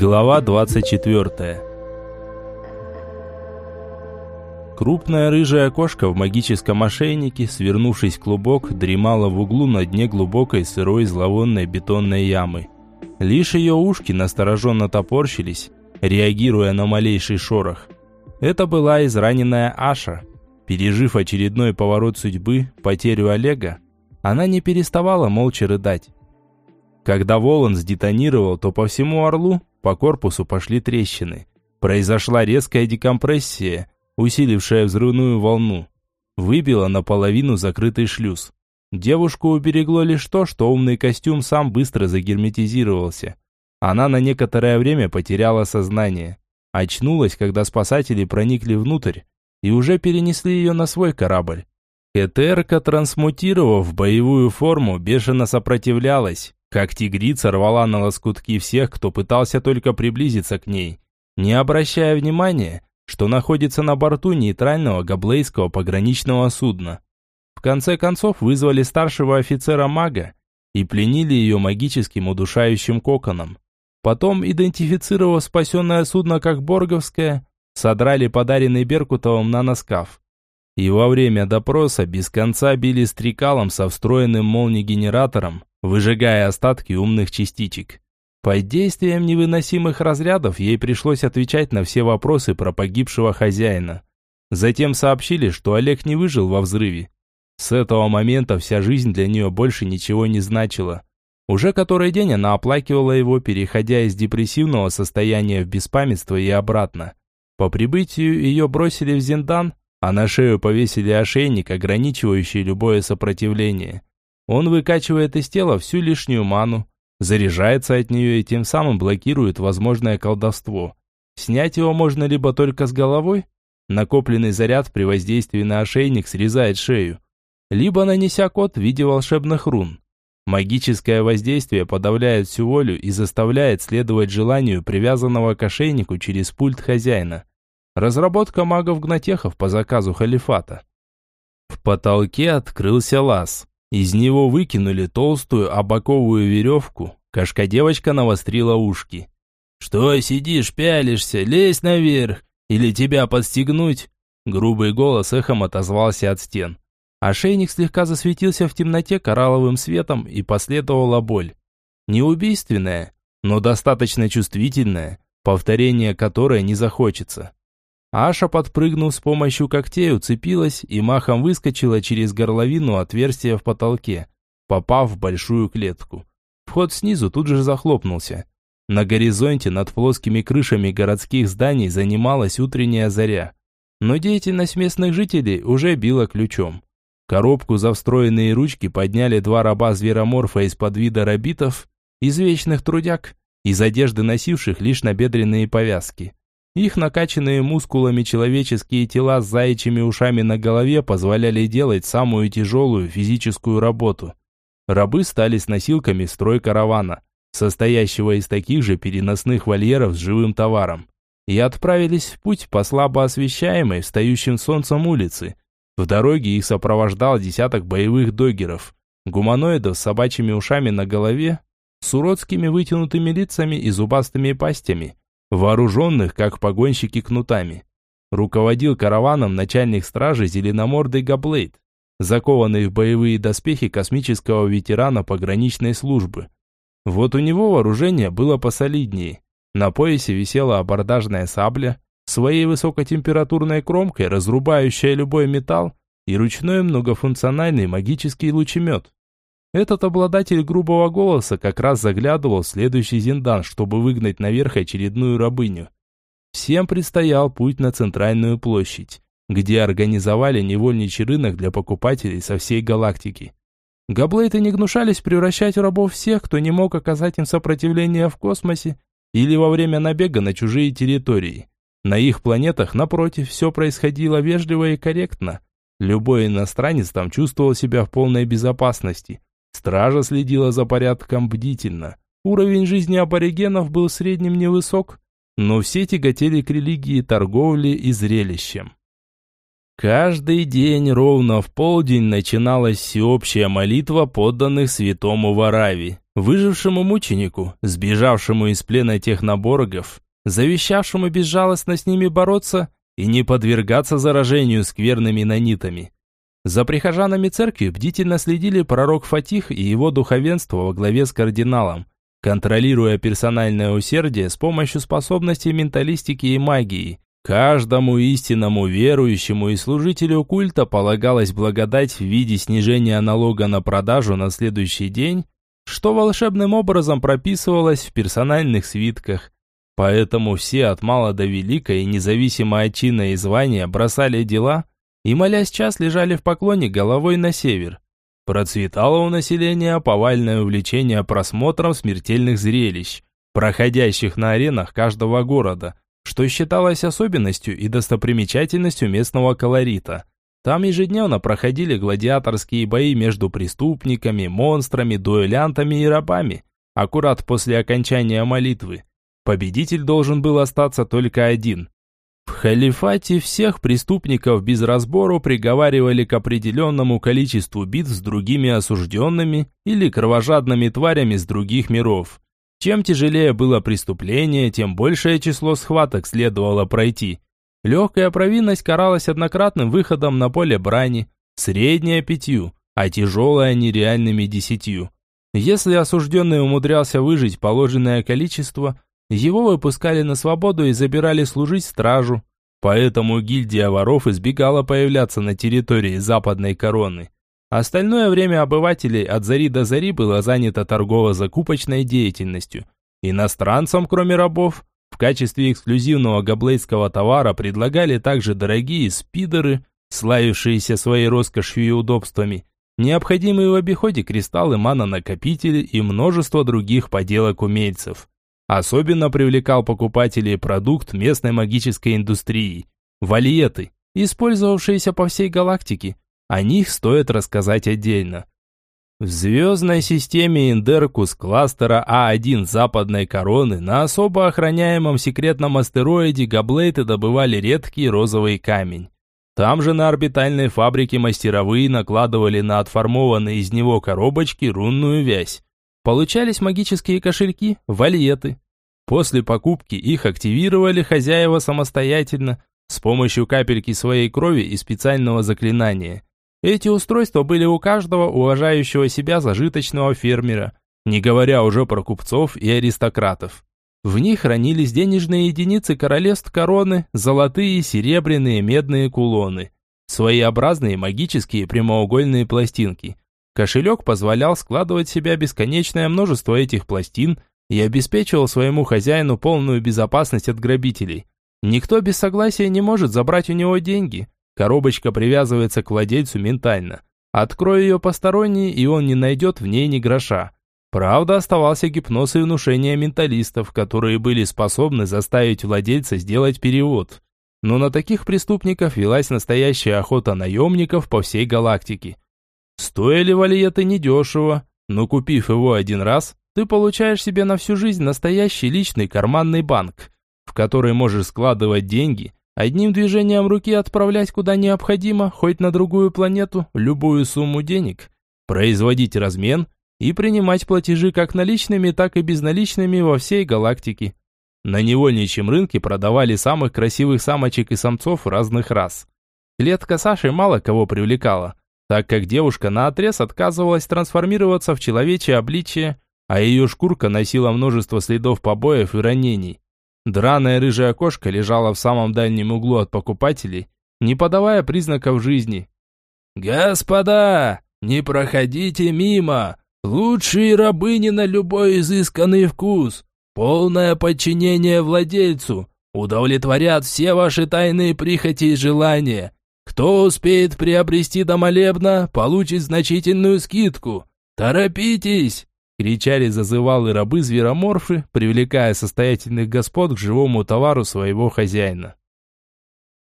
Глава 24 Крупная рыжая кошка в магическом ошейнике, свернувшись в клубок, дремала в углу на дне глубокой сырой зловонной бетонной ямы. Лишь ее ушки настороженно топорщились, реагируя на малейший шорох. Это была израненная Аша. Пережив очередной поворот судьбы, потерю Олега, она не переставала молча рыдать. Когда Волан сдетонировал, то по всему Орлу по корпусу пошли трещины. Произошла резкая декомпрессия, усилившая взрывную волну. Выбила наполовину закрытый шлюз. Девушку уберегло лишь то, что умный костюм сам быстро загерметизировался. Она на некоторое время потеряла сознание. Очнулась, когда спасатели проникли внутрь и уже перенесли ее на свой корабль. Этерка, трансмутировав в боевую форму, бешено сопротивлялась, как тигрица рвала на лоскутки всех, кто пытался только приблизиться к ней, не обращая внимания, что находится на борту нейтрального габлейского пограничного судна. В конце концов вызвали старшего офицера-мага и пленили ее магическим удушающим коконом. Потом, идентифицировав спасенное судно как Борговское, содрали подаренный Беркутовым наноскаф. И во время допроса без конца били стрекалом со встроенным молниегенератором, выжигая остатки умных частичек. Под действием невыносимых разрядов ей пришлось отвечать на все вопросы про погибшего хозяина. Затем сообщили, что Олег не выжил во взрыве. С этого момента вся жизнь для нее больше ничего не значила. Уже который день она оплакивала его, переходя из депрессивного состояния в беспамятство и обратно. По прибытию ее бросили в Зиндан, а на шею повесили ошейник, ограничивающий любое сопротивление. Он выкачивает из тела всю лишнюю ману, заряжается от нее и тем самым блокирует возможное колдовство. Снять его можно либо только с головой, накопленный заряд при воздействии на ошейник срезает шею, либо нанеся код в виде волшебных рун. Магическое воздействие подавляет всю волю и заставляет следовать желанию привязанного к ошейнику через пульт хозяина. Разработка магов-гнотехов по заказу халифата. В потолке открылся лаз. Из него выкинули толстую обоковую веревку. Кошка-девочка навострила ушки. «Что сидишь, пялишься? Лезь наверх! Или тебя подстегнуть?» Грубый голос эхом отозвался от стен. Ошейник слегка засветился в темноте коралловым светом и последовала боль. Не убийственная, но достаточно чувствительная, повторение которой не захочется. Аша, подпрыгнув с помощью когтей, уцепилась и махом выскочила через горловину отверстия в потолке, попав в большую клетку. Вход снизу тут же захлопнулся. На горизонте над плоскими крышами городских зданий занималась утренняя заря. Но деятельность местных жителей уже била ключом. Коробку за встроенные ручки подняли два раба-звероморфа из-под вида рабитов, из вечных трудяг, из одежды носивших лишь набедренные повязки. Их накачанные мускулами человеческие тела с заячьими ушами на голове позволяли делать самую тяжелую физическую работу. Рабы стали с носилками строй каравана, состоящего из таких же переносных вольеров с живым товаром, и отправились в путь по слабо освещаемой, встающим солнцем улице. В дороге их сопровождал десяток боевых догеров, гуманоидов с собачьими ушами на голове, с уродскими вытянутыми лицами и зубастыми пастями, вооруженных, как погонщики кнутами. Руководил караваном начальник стражи зеленомордый Габлейд, закованный в боевые доспехи космического ветерана пограничной службы. Вот у него вооружение было посолиднее. На поясе висела абордажная сабля, своей высокотемпературной кромкой, разрубающая любой металл, и ручной многофункциональный магический лучемет. Этот обладатель грубого голоса как раз заглядывал в следующий зиндан, чтобы выгнать наверх очередную рабыню. Всем предстоял путь на центральную площадь, где организовали невольничий рынок для покупателей со всей галактики. Габлейты не гнушались превращать в рабов всех, кто не мог оказать им сопротивление в космосе или во время набега на чужие территории. На их планетах, напротив, все происходило вежливо и корректно. Любой иностранец там чувствовал себя в полной безопасности – Стража следила за порядком бдительно. Уровень жизни аборигенов был в среднем невысок, но все тяготели к религии, торговле и зрелищам. Каждый день ровно в полдень начиналась всеобщая молитва подданных святому Варави, выжившему мученику, сбежавшему из плена техноборгов, завещавшему безжалостно с ними бороться и не подвергаться заражению скверными нанитами. За прихожанами церкви бдительно следили пророк Фатих и его духовенство во главе с кардиналом, контролируя персональное усердие с помощью способностей менталистики и магии, Каждому истинному верующему и служителю культа полагалась благодать в виде снижения налога на продажу на следующий день, что волшебным образом прописывалось в персональных свитках. Поэтому все от мала до велика и независимо от чина и звания бросали дела и, молясь час, лежали в поклоне головой на север. Процветало у населения повальное увлечение просмотром смертельных зрелищ, проходящих на аренах каждого города – что считалось особенностью и достопримечательностью местного колорита. Там ежедневно проходили гладиаторские бои между преступниками, монстрами, дуэлянтами и рабами, аккурат после окончания молитвы. Победитель должен был остаться только один. В халифате всех преступников без разбору приговаривали к определенному количеству битв с другими осужденными или кровожадными тварями с других миров. Чем тяжелее было преступление, тем большее число схваток следовало пройти. Легкая провинность каралась однократным выходом на поле брани, средняя пятью, а тяжелая нереальными десятью. Если осужденный умудрялся выжить положенное количество, его выпускали на свободу и забирали служить стражу. Поэтому гильдия воров избегала появляться на территории западной короны. Остальное время обывателей от зари до зари было занято торгово-закупочной деятельностью. Иностранцам, кроме рабов, в качестве эксклюзивного габлейского товара предлагали также дорогие спидеры, славившиеся своей роскошью и удобствами, необходимые в обиходе кристаллы мана-накопители и множество других поделок умельцев. Особенно привлекал покупателей продукт местной магической индустрии – валиеты, использовавшиеся по всей галактике – о них стоит рассказать отдельно. В звездной системе Индеркус кластера А1 западной короны на особо охраняемом секретном астероиде габлейты добывали редкий розовый камень. Там же на орбитальной фабрике мастеровые накладывали на отформованные из него коробочки рунную вязь. Получались магические кошельки, вальеты. После покупки их активировали хозяева самостоятельно с помощью капельки своей крови и специального заклинания. Эти устройства были у каждого уважающего себя зажиточного фермера, не говоря уже про купцов и аристократов. В них хранились денежные единицы королевств короны, золотые, серебряные, медные кулоны, своеобразные магические прямоугольные пластинки. Кошелек позволял складывать в себя бесконечное множество этих пластин и обеспечивал своему хозяину полную безопасность от грабителей. Никто без согласия не может забрать у него деньги – Коробочка привязывается к владельцу ментально. Открой ее посторонний, и он не найдет в ней ни гроша. Правда, оставался гипноз и внушение менталистов, которые были способны заставить владельца сделать перевод. Но на таких преступников велась настоящая охота наемников по всей галактике. Стоили валиеты недешево, но купив его один раз, ты получаешь себе на всю жизнь настоящий личный карманный банк, в который можешь складывать деньги Одним движением руки отправлять куда необходимо, хоть на другую планету, любую сумму денег, производить размен и принимать платежи как наличными, так и безналичными во всей галактике. На невольничьем рынке продавали самых красивых самочек и самцов разных рас. Клетка Саши мало кого привлекала, так как девушка наотрез отказывалась трансформироваться в человечье обличие, а ее шкурка носила множество следов побоев и ранений. Драная рыжая кошка лежала в самом дальнем углу от покупателей, не подавая признаков жизни. «Господа, не проходите мимо! Лучшие рабыни на любой изысканный вкус! Полное подчинение владельцу! Удовлетворят все ваши тайные прихоти и желания! Кто успеет приобрести до молебна, получит значительную скидку! Торопитесь!» Кричали зазывалы рабы-звероморфы, привлекая состоятельных господ к живому товару своего хозяина.